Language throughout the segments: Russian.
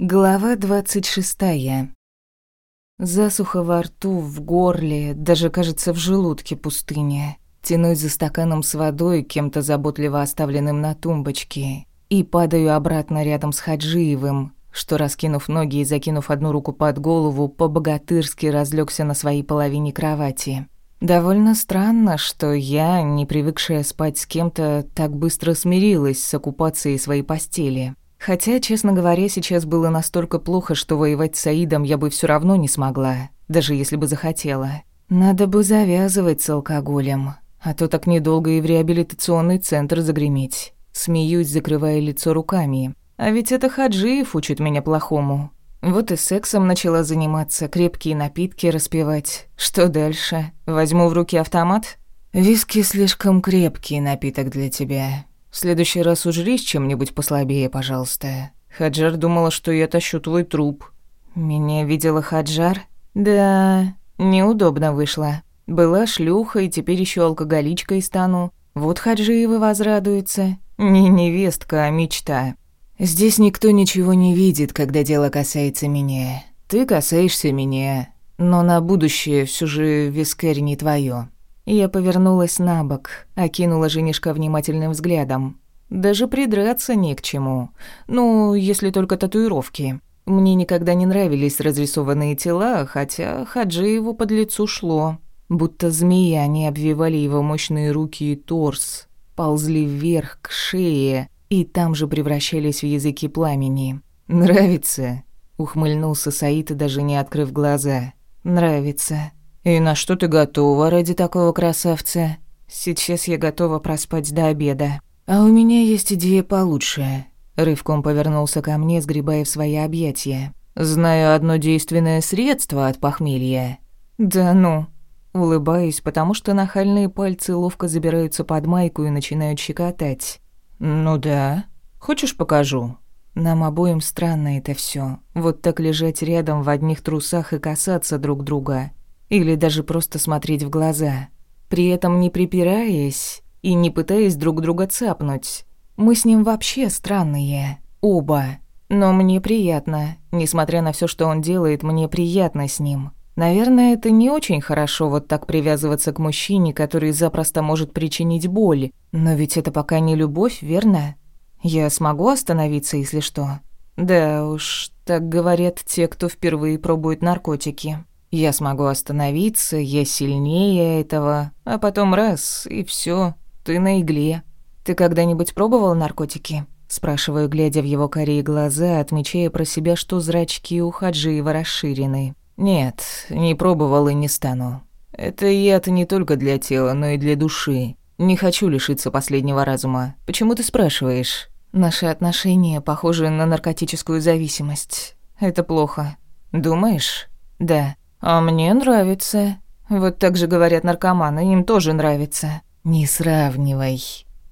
Глава двадцать шестая. Засуха во рту, в горле, даже, кажется, в желудке пустыня. Тянусь за стаканом с водой, кем-то заботливо оставленным на тумбочке, и падаю обратно рядом с Хаджиевым, что, раскинув ноги и закинув одну руку под голову, по-богатырски разлегся на своей половине кровати. Довольно странно, что я, не привыкшая спать с кем-то, так быстро смирилась с оккупацией своей постели. Хотя, честно говоря, сейчас было настолько плохо, что воевать с Саидом я бы все равно не смогла, даже если бы захотела. Надо бы завязывать с алкоголем, а то так недолго и в реабилитационный центр загреметь. Смеюсь, закрывая лицо руками. А ведь это Хаджиев учит меня плохому. Вот и сексом начала заниматься, крепкие напитки распивать. Что дальше? Возьму в руки автомат? Виски слишком крепкий напиток для тебя. В следующий раз ужрись чем-нибудь послабее, пожалуйста. Хаджар думала, что я тащу твой труп. Меня видела Хаджар? Да, неудобно вышло. Была шлюха и теперь еще алкоголичкой стану. Вот Хаджиевы возрадуются. Не невестка, а мечта. Здесь никто ничего не видит, когда дело касается меня. Ты касаешься меня, но на будущее все же вискарь не твое. Я повернулась на бок, окинула женишка внимательным взглядом. Даже придраться не к чему. Ну, если только татуировки. Мне никогда не нравились разрисованные тела, хотя Хаджиеву под лицу шло. Будто змея они обвивали его мощные руки и торс, ползли вверх к шее и там же превращались в языки пламени. «Нравится?» — ухмыльнулся Саид, даже не открыв глаза. «Нравится». «И на что ты готова ради такого красавца?» «Сейчас я готова проспать до обеда». «А у меня есть идея получше». Рывком повернулся ко мне, сгребая в свои объятия. «Знаю одно действенное средство от похмелья». «Да ну». Улыбаюсь, потому что нахальные пальцы ловко забираются под майку и начинают щекотать. «Ну да. Хочешь, покажу?» Нам обоим странно это все. Вот так лежать рядом в одних трусах и касаться друг друга. Или даже просто смотреть в глаза. При этом не припираясь и не пытаясь друг друга цапнуть. Мы с ним вообще странные. Оба. Но мне приятно. Несмотря на все, что он делает, мне приятно с ним. Наверное, это не очень хорошо вот так привязываться к мужчине, который запросто может причинить боль. Но ведь это пока не любовь, верно? Я смогу остановиться, если что? Да уж, так говорят те, кто впервые пробует наркотики. Я смогу остановиться, я сильнее этого, а потом раз, и все, ты на игле. Ты когда-нибудь пробовал наркотики? Спрашиваю, глядя в его карие глаза, отмечая про себя, что зрачки у Хаджиева расширены. Нет, не пробовал и не стану. Это яд не только для тела, но и для души. Не хочу лишиться последнего разума. Почему ты спрашиваешь? Наши отношения похожи на наркотическую зависимость. Это плохо. Думаешь? Да. «А мне нравится». Вот так же говорят наркоманы, им тоже нравится. «Не сравнивай».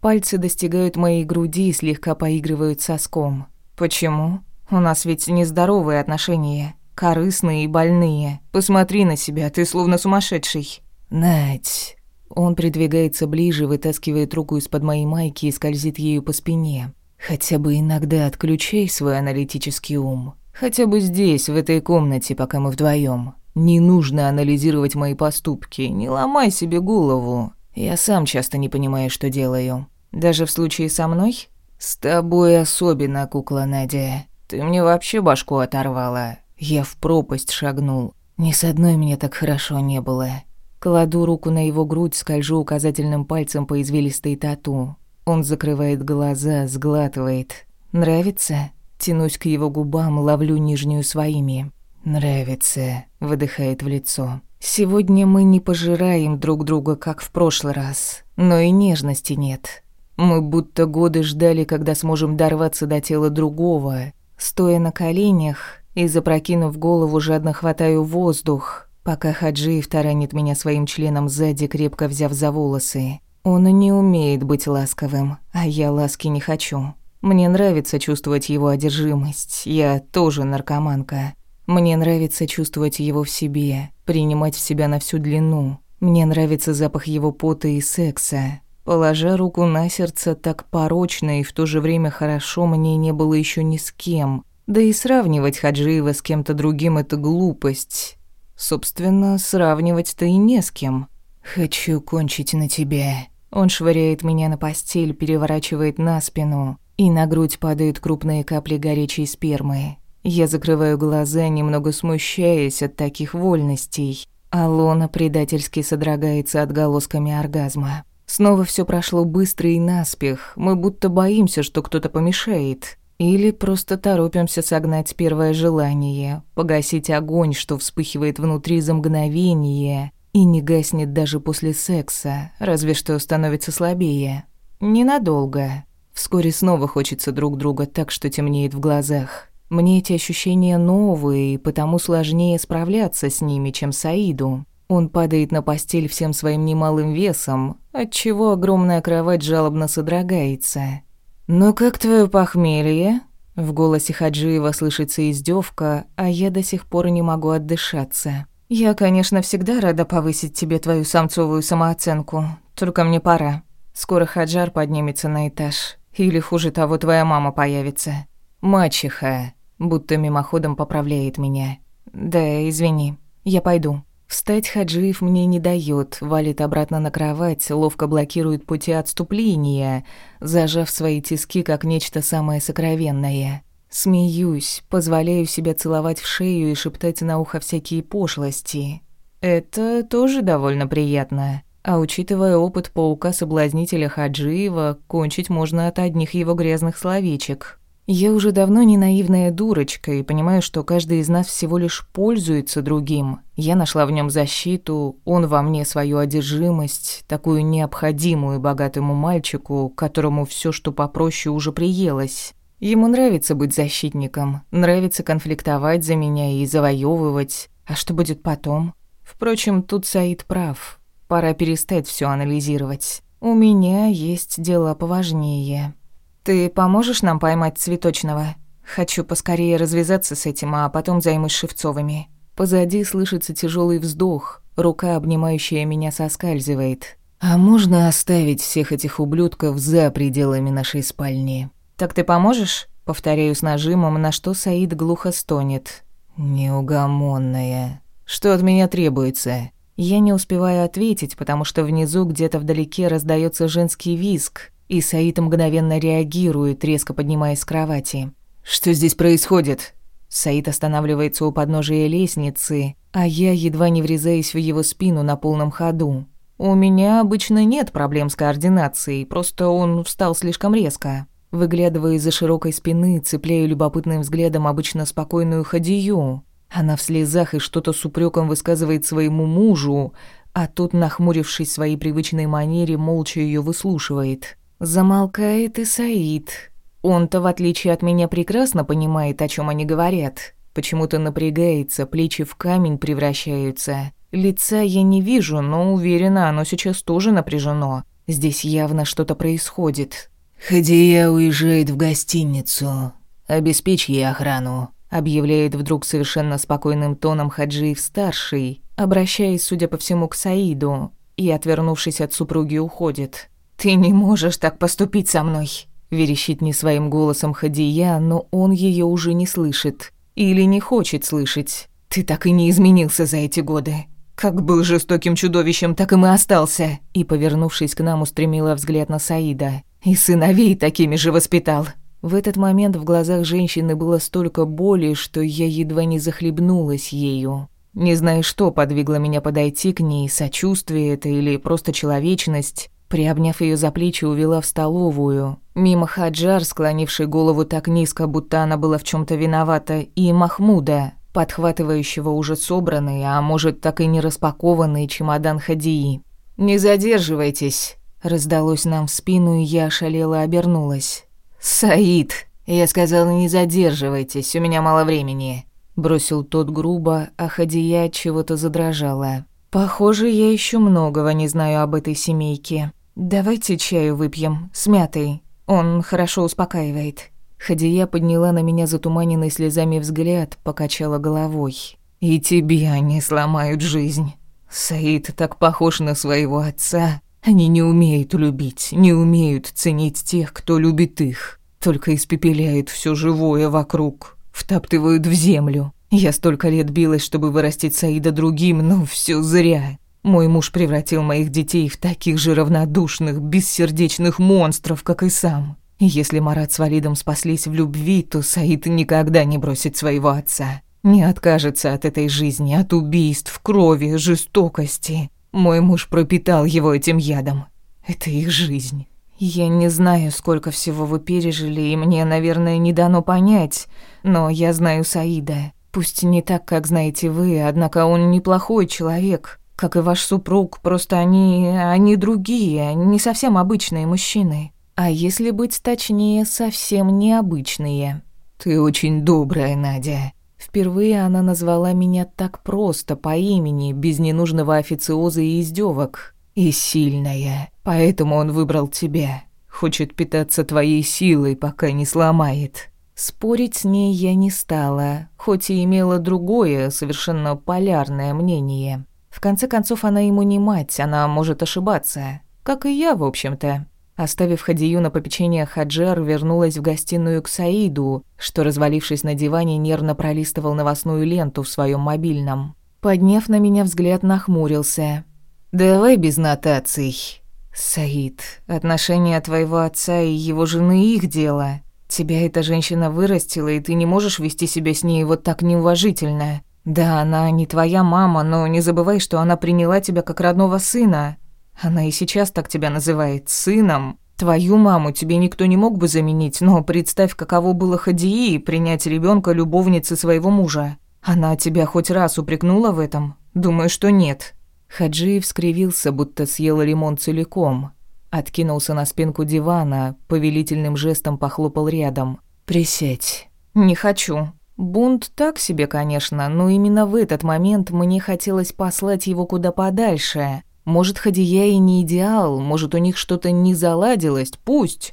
Пальцы достигают моей груди и слегка поигрывают соском. «Почему? У нас ведь нездоровые отношения, корыстные и больные. Посмотри на себя, ты словно сумасшедший». «Надь». Он придвигается ближе, вытаскивает руку из-под моей майки и скользит ею по спине. «Хотя бы иногда отключай свой аналитический ум. Хотя бы здесь, в этой комнате, пока мы вдвоем. Не нужно анализировать мои поступки, не ломай себе голову. Я сам часто не понимаю, что делаю. Даже в случае со мной? С тобой особенно, кукла Надя. Ты мне вообще башку оторвала. Я в пропасть шагнул. Ни с одной мне так хорошо не было. Кладу руку на его грудь, скольжу указательным пальцем по извилистой тату. Он закрывает глаза, сглатывает. Нравится? Тянусь к его губам, ловлю нижнюю своими. «Нравится», — выдыхает в лицо. «Сегодня мы не пожираем друг друга, как в прошлый раз, но и нежности нет. Мы будто годы ждали, когда сможем дорваться до тела другого. Стоя на коленях и запрокинув голову, жадно хватаю воздух, пока Хаджиев таранит меня своим членом сзади, крепко взяв за волосы. Он не умеет быть ласковым, а я ласки не хочу. Мне нравится чувствовать его одержимость, я тоже наркоманка». Мне нравится чувствовать его в себе, принимать в себя на всю длину. Мне нравится запах его пота и секса. Положа руку на сердце, так порочно и в то же время хорошо мне не было еще ни с кем. Да и сравнивать Хаджиева с кем-то другим – это глупость. Собственно, сравнивать-то и не с кем. «Хочу кончить на тебе». Он швыряет меня на постель, переворачивает на спину, и на грудь падают крупные капли горячей спермы. Я закрываю глаза, немного смущаясь от таких вольностей. Алона предательски содрогается отголосками оргазма. Снова все прошло быстро и наспех. Мы будто боимся, что кто-то помешает. Или просто торопимся согнать первое желание, погасить огонь, что вспыхивает внутри за мгновение и не гаснет даже после секса, разве что становится слабее. Ненадолго. Вскоре снова хочется друг друга так, что темнеет в глазах. Мне эти ощущения новые, и потому сложнее справляться с ними, чем Саиду. Он падает на постель всем своим немалым весом, отчего огромная кровать жалобно содрогается. «Ну как твое похмелье?» В голосе Хаджиева слышится издевка, а я до сих пор не могу отдышаться. «Я, конечно, всегда рада повысить тебе твою самцовую самооценку, только мне пора. Скоро Хаджар поднимется на этаж, или хуже того, твоя мама появится. Мачеха, будто мимоходом поправляет меня. Да, извини, я пойду». Встать Хаджиев мне не дает, валит обратно на кровать, ловко блокирует пути отступления, зажав свои тиски как нечто самое сокровенное. Смеюсь, позволяю себя целовать в шею и шептать на ухо всякие пошлости. Это тоже довольно приятно. А учитывая опыт паука-соблазнителя Хаджиева, кончить можно от одних его грязных словечек. Я уже давно не наивная дурочка и понимаю, что каждый из нас всего лишь пользуется другим. Я нашла в нем защиту, он во мне свою одержимость, такую необходимую богатому мальчику, которому все, что попроще, уже приелось. Ему нравится быть защитником, нравится конфликтовать за меня и завоевывать. А что будет потом? Впрочем, тут Саид прав. Пора перестать все анализировать. У меня есть дела поважнее. «Ты поможешь нам поймать цветочного? Хочу поскорее развязаться с этим, а потом займусь Шевцовыми». Позади слышится тяжелый вздох, рука, обнимающая меня, соскальзывает. «А можно оставить всех этих ублюдков за пределами нашей спальни?» «Так ты поможешь?» Повторяю с нажимом, на что Саид глухо стонет. «Неугомонная. Что от меня требуется?» Я не успеваю ответить, потому что внизу где-то вдалеке раздается женский визг, и Саид мгновенно реагирует, резко поднимаясь с кровати. «Что здесь происходит?» Саид останавливается у подножия лестницы, а я едва не врезаюсь в его спину на полном ходу. У меня обычно нет проблем с координацией, просто он встал слишком резко. Выглядывая из-за широкой спины, цепляю любопытным взглядом обычно спокойную Хадию. Она в слезах и что-то с упреком высказывает своему мужу, а тот, нахмурившись своей привычной манере, молча ее выслушивает. Замолкает и Саид. Он-то, в отличие от меня, прекрасно понимает, о чем они говорят. Почему-то напрягается, плечи в камень превращаются. Лица я не вижу, но уверена, оно сейчас тоже напряжено. Здесь явно что-то происходит. «Хадия уезжает в гостиницу. Обеспечь ей охрану», объявляет вдруг совершенно спокойным тоном Хаджиев-старший, обращаясь, судя по всему, к Саиду, и, отвернувшись от супруги, уходит. «Ты не можешь так поступить со мной», — верещит не своим голосом Хадия, но он ее уже не слышит. Или не хочет слышать. «Ты так и не изменился за эти годы. Как был жестоким чудовищем, так и мы остался». И, повернувшись к нам, устремила взгляд на Саида. «И сыновей такими же воспитал». В этот момент в глазах женщины было столько боли, что я едва не захлебнулась ею. Не знаю, что подвигло меня подойти к ней, сочувствие это или просто человечность. Приобняв ее за плечи, увела в столовую. Мимо Хаджар, склонивший голову так низко, будто она была в чем то виновата, и Махмуда, подхватывающего уже собранный, а может, так и не распакованный чемодан Хадии. «Не задерживайтесь», — раздалось нам в спину, и я ошалела обернулась. «Саид!» Я сказала, не задерживайтесь, у меня мало времени. Бросил тот грубо, а Хадия от чего-то задрожала. Похоже, я еще многого не знаю об этой семейке. «Давайте чаю выпьем, с мятой. Он хорошо успокаивает». Хадия подняла на меня затуманенный слезами взгляд, покачала головой. «И тебе они сломают жизнь. Саид так похож на своего отца. Они не умеют любить, не умеют ценить тех, кто любит их. Только испепеляет все живое вокруг. втаптывают в землю. Я столько лет билась, чтобы вырастить Саида другим, но все зря. Мой муж превратил моих детей в таких же равнодушных, бессердечных монстров, как и сам. И если Марат с Валидом спаслись в любви, то Саид никогда не бросит своего отца. Не откажется от этой жизни, от убийств, крови, жестокости. Мой муж пропитал его этим ядом. Это их жизнь. Я не знаю, сколько всего вы пережили, и мне, наверное, не дано понять, но я знаю Саида. Пусть не так, как знаете вы, однако он неплохой человек, как и ваш супруг, просто они... они другие, не совсем обычные мужчины. А если быть точнее, совсем необычные. Ты очень добрая, Надя. Впервые она назвала меня так просто, по имени, без ненужного официоза и издевок. И сильная. Поэтому он выбрал тебя. Хочет питаться твоей силой, пока не сломает. Спорить с ней я не стала, хоть и имела другое, совершенно полярное мнение. В конце концов, она ему не мать, она может ошибаться. Как и я, в общем-то. Оставив Хадию на попечение Хаджар, вернулась в гостиную к Саиду, что, развалившись на диване, нервно пролистывал новостную ленту в своем мобильном. Подняв на меня взгляд, нахмурился. «Давай без нотаций». «Саид, отношения твоего отца и его жены их дело. Тебя эта женщина вырастила, и ты не можешь вести себя с ней вот так неуважительно. Да, она не твоя мама, но не забывай, что она приняла тебя как родного сына. Она и сейчас так тебя называет, сыном. Твою маму тебе никто не мог бы заменить, но представь, каково было Хадии принять ребенка любовницы своего мужа. Она тебя хоть раз упрекнула в этом? Думаю, что нет». Хаджиев скривился, будто съел лимон целиком. Откинулся на спинку дивана, повелительным жестом похлопал рядом. «Присядь». «Не хочу». Бунт так себе, конечно, но именно в этот момент мне хотелось послать его куда подальше, может, Хадия и не идеал, может, у них что-то не заладилось, пусть.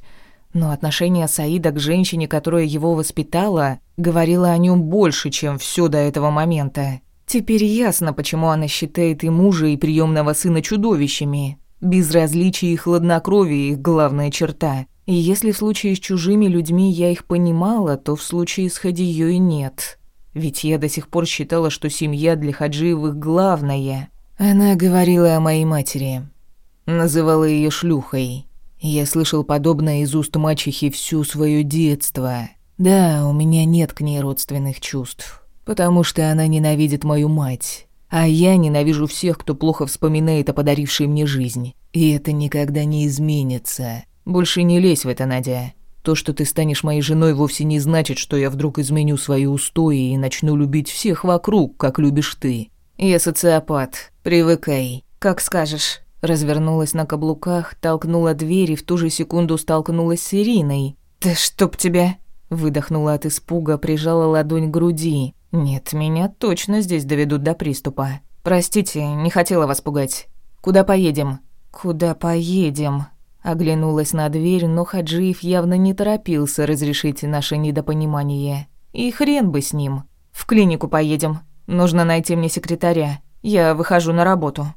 Но отношение Саида к женщине, которая его воспитала, говорило о нем больше, чем все до этого момента. Теперь ясно, почему она считает и мужа, и приемного сына чудовищами. Безразличие и хладнокровие – их главная черта. И если в случае с чужими людьми я их понимала, то в случае с Хадией нет. Ведь я до сих пор считала, что семья для Хаджиевых главная – она говорила о моей матери. Называла ее шлюхой. Я слышал подобное из уст мачехи всю свое детство. Да, у меня нет к ней родственных чувств, потому что она ненавидит мою мать. А я ненавижу всех, кто плохо вспоминает о подарившей мне жизнь. И это никогда не изменится. Больше не лезь в это, Надя. То, что ты станешь моей женой, вовсе не значит, что я вдруг изменю свои устои и начну любить всех вокруг, как любишь ты. Я социопат. Привыкай. Как скажешь. Развернулась на каблуках, толкнула дверь и в ту же секунду столкнулась с Ириной. «Да чтоб тебя!» Выдохнула от испуга, прижала ладонь к груди. «Нет, меня точно здесь доведут до приступа. Простите, не хотела вас пугать. Куда поедем?» «Куда поедем?» Оглянулась на дверь, но Хаджиев явно не торопился разрешить наше недопонимание. И хрен бы с ним. «В клинику поедем», Нужно найти мне секретаря. Я выхожу на работу.